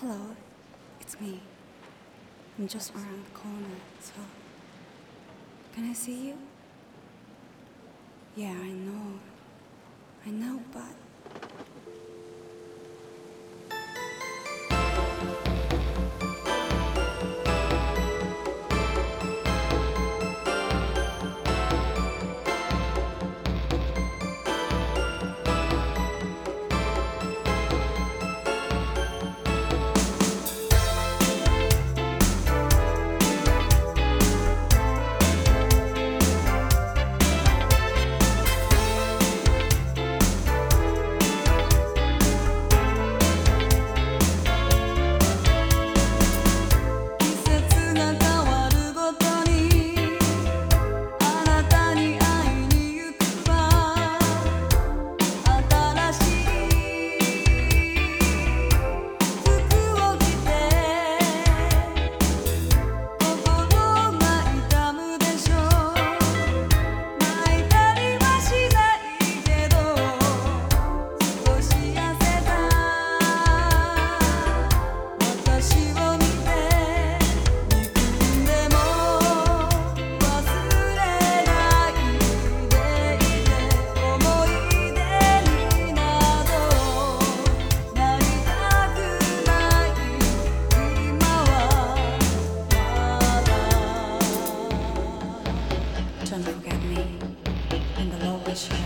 Hello, it's me. I'm just around the corner, so. Can I see you? Yeah, I know. I know, but. Touch.